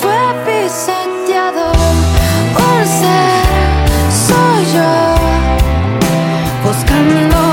Fue pisoteado. Un ser, soy yo. Buscando.